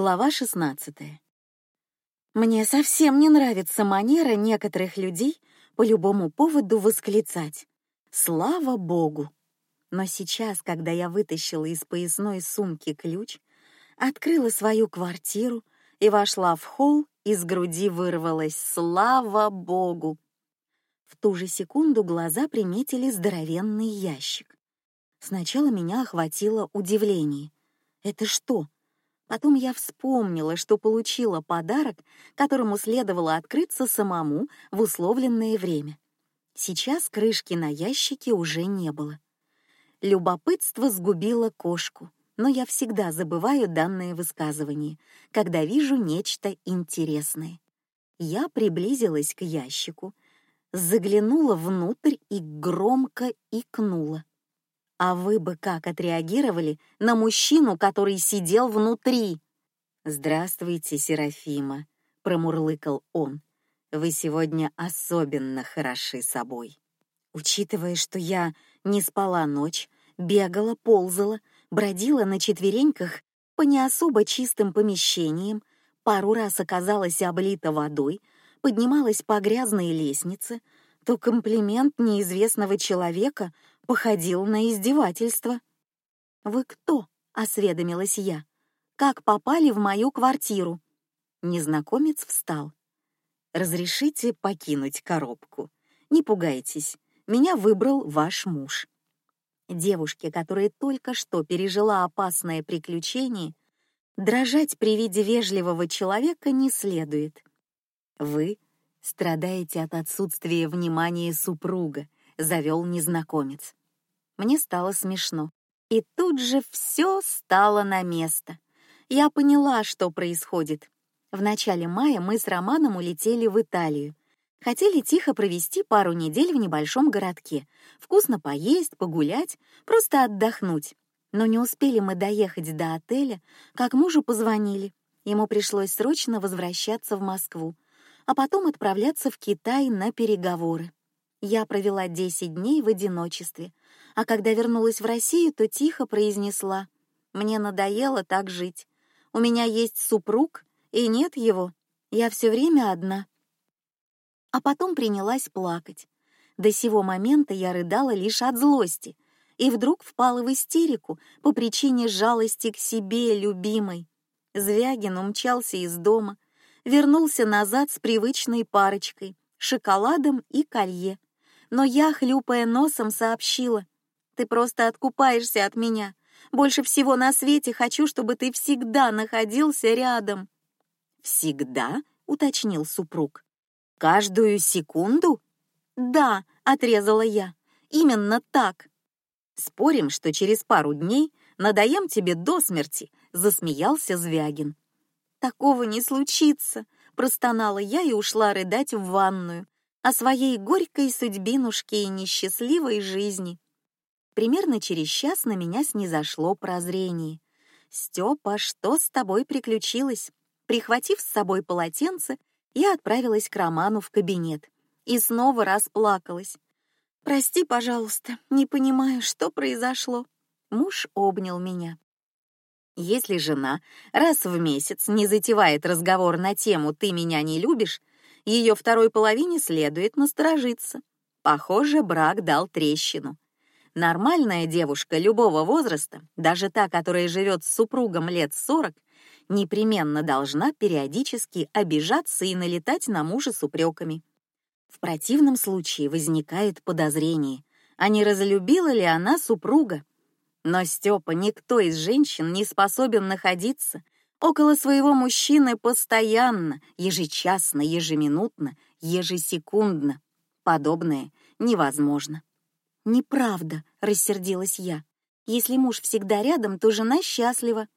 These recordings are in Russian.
Глава 16. Мне совсем не нравится манера некоторых людей по любому поводу восклицать «Слава Богу!». Но сейчас, когда я вытащила из поясной сумки ключ, открыла свою квартиру и вошла в холл, из груди вырвалось «Слава Богу!». В ту же секунду глаза приметили здоровенный ящик. Сначала меня охватило удивление. Это что? Потом я вспомнила, что получила подарок, которому следовало открыться самому в условленное время. Сейчас крышки на ящике уже не было. Любопытство сгубило кошку, но я всегда забываю данное высказывание, когда вижу нечто интересное. Я приблизилась к ящику, заглянула внутрь и громко икнула. А вы бы как отреагировали на мужчину, который сидел внутри? Здравствуйте, Серафима, промурлыкал он. Вы сегодня особенно хороши собой. Учитывая, что я не спала ночь, бегала, ползала, бродила на четвереньках по не особо чистым помещениям, пару раз оказалась облита водой, поднималась по грязной лестнице, то комплимент неизвестного человека походил на издевательство. Вы кто? осведомилась я. Как попали в мою квартиру? Незнакомец встал. Разрешите покинуть коробку. Не пугайтесь, меня выбрал ваш муж. Девушке, которая только что пережила опасное приключение, дрожать при виде вежливого человека не следует. Вы страдаете от отсутствия внимания супруга, завел незнакомец. Мне стало смешно. И тут же все стало на место. Я поняла, что происходит. В начале мая мы с Романом улетели в Италию. Хотели тихо провести пару недель в небольшом городке, вкусно поесть, погулять, просто отдохнуть. Но не успели мы доехать до отеля, как мужу позвонили. Ему пришлось срочно возвращаться в Москву, а потом отправляться в Китай на переговоры. Я провела десять дней в одиночестве, а когда вернулась в Россию, то тихо произнесла: "Мне надоело так жить. У меня есть супруг, и нет его. Я все время одна". А потом принялась плакать. До сего момента я рыдала лишь от злости, и вдруг впала в истерику по причине жалости к себе, любимой. Звягин умчался из дома, вернулся назад с привычной парочкой, шоколадом и колье но я, хлюпая носом, сообщила: "Ты просто откупаешься от меня. Больше всего на свете хочу, чтобы ты всегда находился рядом". Всегда, уточнил супруг. Каждую секунду? Да, отрезала я. Именно так. Спорим, что через пару дней надоем тебе до смерти, засмеялся Звягин. Такого не случится, простонала я и ушла рыдать в ванную, о своей горькой судьбинушке и несчастливой жизни. Примерно через час на меня снизошло прозрение. Степа, что с тобой приключилось? Прихватив с собой полотенце, я отправилась к Роману в кабинет и снова расплакалась. Прости, пожалуйста, не понимаю, что произошло. Муж обнял меня. Если жена раз в месяц не затевает разговор на тему «ты меня не любишь», ее второй половине следует насторожиться. Похоже, брак дал трещину. Нормальная девушка любого возраста, даже та, которая живет с супругом лет сорок, непременно должна периодически обижаться и налетать на мужа с упреками. В противном случае возникает подозрение, а не разлюбила ли она супруга. Но Степа никто из женщин не способен находиться около своего мужчины постоянно, ежечасно, ежеминутно, ежесекундно. Подобное невозможно. Неправда, рассердилась я. Если муж всегда рядом, то жена счастлива.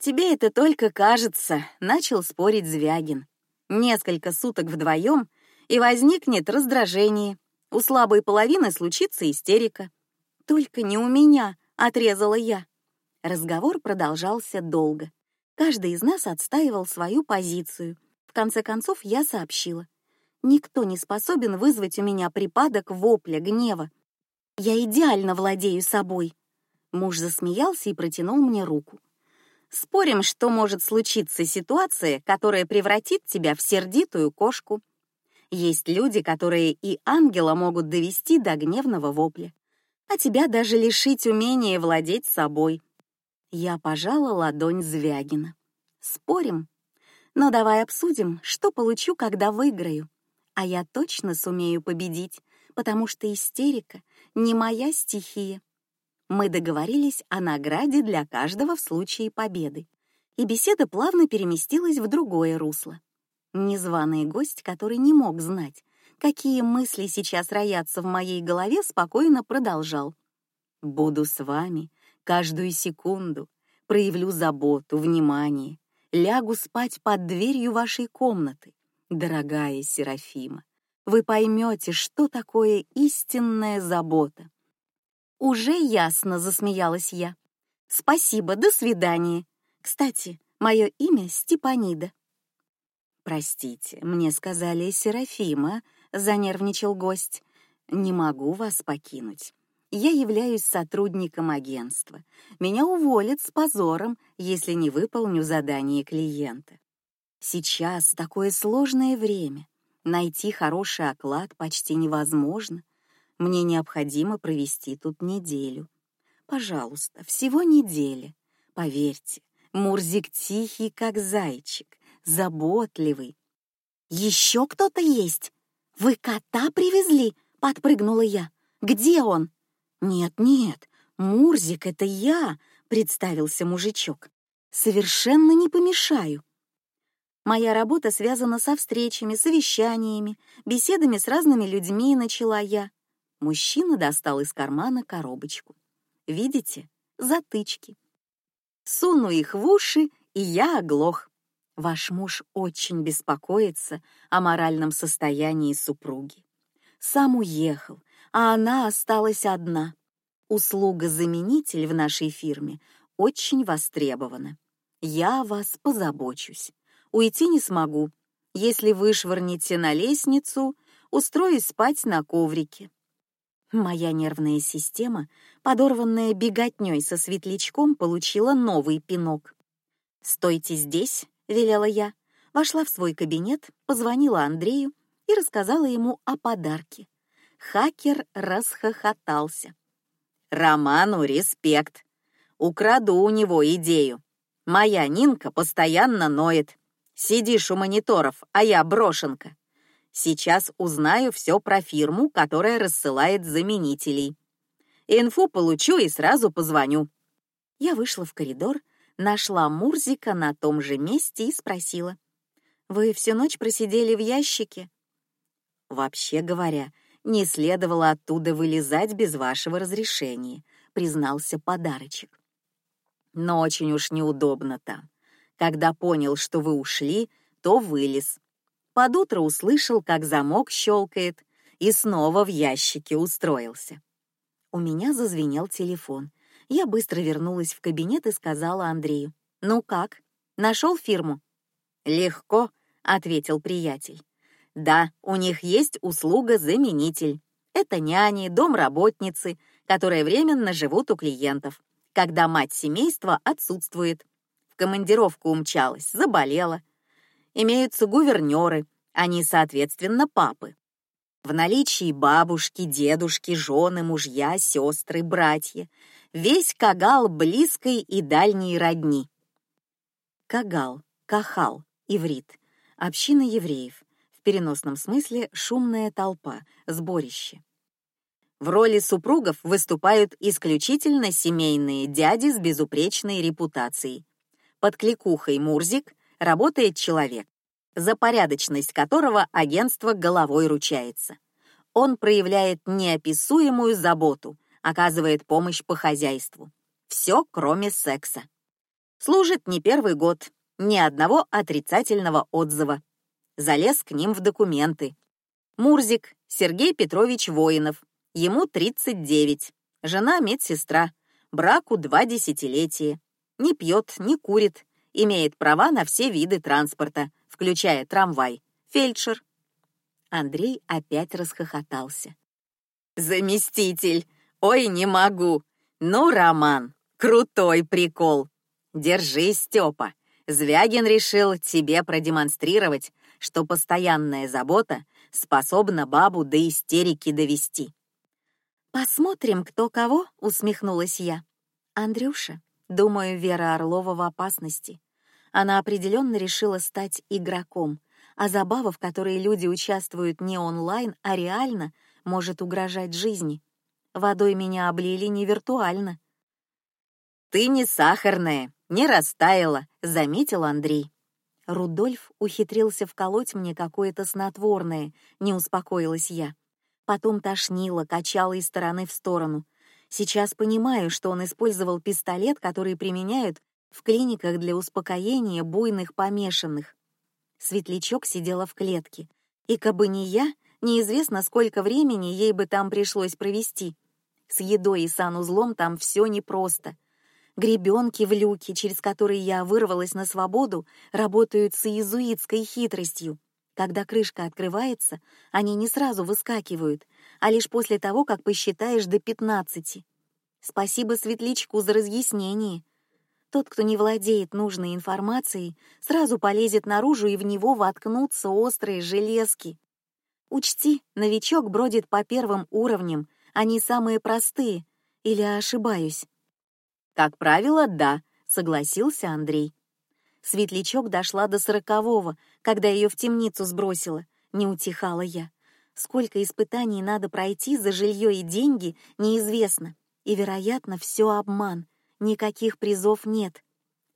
Тебе это только кажется, начал спорить Звягин. Несколько суток вдвоем, и возникнет раздражение. У слабой половины случится истерика. Только не у меня, отрезала я. Разговор продолжался долго. Каждый из нас отстаивал свою позицию. В конце концов я сообщила: никто не способен вызвать у меня припадок вопля, гнева. Я идеально владею собой. Муж засмеялся и протянул мне руку. Спорим, что может случиться ситуация, которая превратит тебя в сердитую кошку. Есть люди, которые и ангела могут довести до гневного вопля, а тебя даже лишить умения владеть собой. Я пожала ладонь Звягина. Спорим? Но давай обсудим, что получу, когда выиграю. А я точно сумею победить, потому что истерика не моя стихия. Мы договорились о награде для каждого в случае победы, и беседа плавно переместилась в другое русло. Незваный гость, который не мог знать, какие мысли сейчас роятся в моей голове, спокойно продолжал: "Буду с вами каждую секунду, проявлю заботу, внимание, лягу спать под дверью вашей комнаты, дорогая Серафима. Вы поймете, что такое истинная забота. Уже ясно, засмеялась я. Спасибо, до свидания. Кстати, мое имя Степанида. Простите, мне сказали Серафима, занервничал гость. Не могу вас покинуть. Я являюсь сотрудником агентства. Меня уволят с позором, если не выполню задание клиента. Сейчас такое сложное время. Найти хороший оклад почти невозможно. Мне необходимо провести тут неделю. Пожалуйста, всего неделя. Поверьте, Мурзик тихий, как зайчик, заботливый. Еще кто-то есть? Вы кота привезли? Подпрыгнула я. Где он? Нет, нет, Мурзик, это я, представился мужичок. Совершенно не помешаю. Моя работа связана со встречами, совещаниями, беседами с разными людьми, начала я. Мужчина достал из кармана коробочку. Видите? Затычки. Суну их в уши, и я оглох. Ваш муж очень беспокоится о моральном состоянии супруги. Сам уехал, а она осталась одна. Услуга-заменитель в нашей фирме очень востребована. Я о вас позабочусь. Уйти не смогу. Если вы швырнете на лестницу, устроюсь спать на коврике. Моя нервная система, подорванная беготней со светлячком, получила новый пинок. Стойте здесь, велела я, вошла в свой кабинет, позвонила Андрею и рассказала ему о подарке. Хакер расхохотался. Роману респект. Украду у него идею. Моя Нинка постоянно ноет. Сидишь у мониторов, а я брошенка. Сейчас узнаю все про фирму, которая рассылает заменителей. Инфу получу и сразу позвоню. Я вышла в коридор, нашла Мурзика на том же месте и спросила: "Вы всю ночь просидели в ящике?" Вообще говоря, не следовало оттуда вылезать без вашего разрешения, признался подарочек. Но очень уж неудобно там. Когда понял, что вы ушли, то вылез. Под утро услышал, как замок щелкает, и снова в ящике устроился. У меня зазвенел телефон. Я быстро вернулась в кабинет и сказала Андрею: "Ну как? Нашел фирму?" "Легко", ответил приятель. "Да, у них есть услуга-заменитель. Это няни, домработницы, которые временно живут у клиентов, когда мать семейства отсутствует. В командировку умчалась, заболела имеются гувернеры, они, соответственно, папы. В наличии бабушки, дедушки, жены, мужья, сестры, братья, весь кагал близкой и дальней родни. Кагал, кахал, иврит, община евреев, переносном смысле шумная толпа, сборище. В роли супругов выступают исключительно семейные дяди с безупречной репутацией. Под кликухой Мурзик работает человек, за порядочность которого агентство головой ручается. Он проявляет неописуемую заботу, оказывает помощь по хозяйству. Все, кроме секса. Служит не первый год, ни одного отрицательного отзыва. Залез к ним в документы. Мурзик Сергей Петрович Воинов. Ему 39. Жена медсестра. Браку два десятилетия. Не пьет, не курит, имеет права на все виды транспорта, включая трамвай. Фельдшер. Андрей опять расхохотался. Заместитель. Ой, не могу. Ну, Роман, крутой прикол. Держись, Степа. Звягин решил тебе продемонстрировать, что постоянная забота способна бабу до истерики довести. Посмотрим, кто кого, усмехнулась я. Андрюша, думаю, Вера Орлова в опасности. Она определенно решила стать игроком, а забава, в которой люди участвуют не онлайн, а реально, может угрожать жизни. Водой меня облили не виртуально. Ты не сахарная, не растаяла, заметил Андрей. Рудольф ухитрился вколоть мне какое-то снотворное, не успокоилась я. Потом тошнило, качало из стороны в сторону. Сейчас понимаю, что он использовал пистолет, который применяют в клиниках для успокоения буйных помешанных. Светлячок сидела в клетке, и кабы не я, неизвестно, сколько времени ей бы там пришлось провести. С едой и санузлом там все непросто. Гребенки в люке, через которые я вырвалась на свободу, работают с иезуитской хитростью. Когда крышка открывается, они не сразу выскакивают, а лишь после того, как посчитаешь до пятнадцати. Спасибо Светличку за разъяснение. Тот, кто не владеет нужной информацией, сразу полезет наружу и в него воткнутся острые железки. Учти, новичок бродит по первым уровням, они самые простые. Или ошибаюсь? Как правило, да, согласился Андрей. Светлячок дошла до сорокового, когда ее в темницу сбросило. Не утихала я. Сколько испытаний надо пройти за жилье и деньги, неизвестно. И, вероятно, все обман никаких призов нет.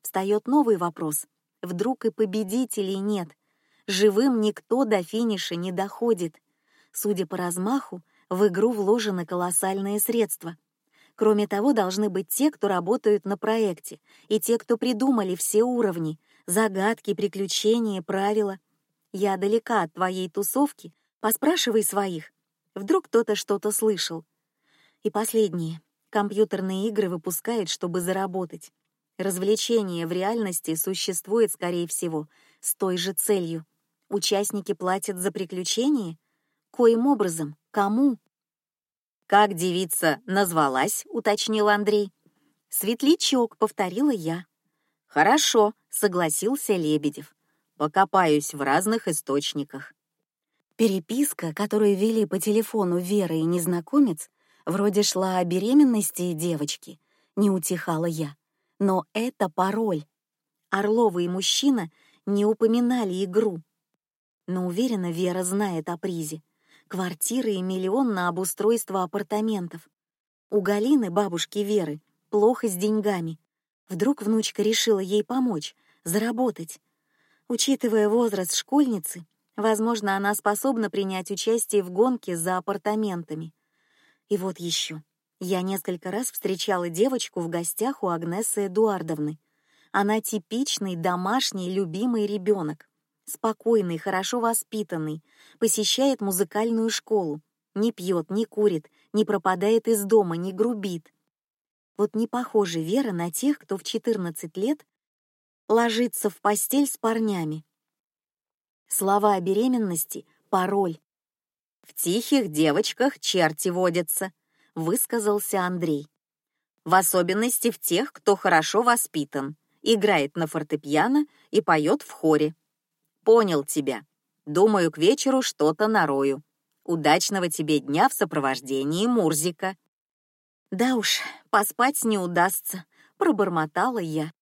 Встает новый вопрос: вдруг и победителей нет? Живым никто до финиша не доходит. Судя по размаху, в игру вложены колоссальные средства. Кроме того, должны быть те, кто работают на проекте, и те, кто придумали все уровни, загадки, приключения, правила. Я далека от твоей тусовки, поспрашивай своих. Вдруг кто-то что-то слышал. И последнее. Компьютерные игры выпускают, чтобы заработать. Развлечение в реальности существует, скорее всего, с той же целью. Участники платят за приключения? Коим образом? Кому? Как девица назвалась? уточнил Андрей. Светлячок, повторила я. Хорошо, согласился Лебедев. Покопаюсь в разных источниках. Переписка, которую вели по телефону Вера и незнакомец, Вроде шла о беременности девочки, не утихала я. Но это пароль. Орлова и мужчина не упоминали игру. Но уверена, Вера знает о призе. Квартиры и миллион на обустройство апартаментов. У Галины, бабушки Веры, плохо с деньгами. Вдруг внучка решила ей помочь, заработать. Учитывая возраст школьницы, возможно, она способна принять участие в гонке за апартаментами. И вот еще. Я несколько раз встречала девочку в гостях у Агнесы Эдуардовны. Она типичный домашний любимый ребенок, спокойный, хорошо воспитанный, посещает музыкальную школу, не пьет, не курит, не пропадает из дома, не грубит. Вот не похожа Вера на тех, кто в 14 лет ложится в постель с парнями. Слова о беременности — пароль, в тихих девочках черти водятся, высказался Андрей. В особенности в тех, кто хорошо воспитан, играет на фортепиано и поет в хоре. Понял тебя. Думаю, к вечеру что-то нарою. Удачного тебе дня в сопровождении Мурзика. Да уж, поспать не удастся, пробормотала я.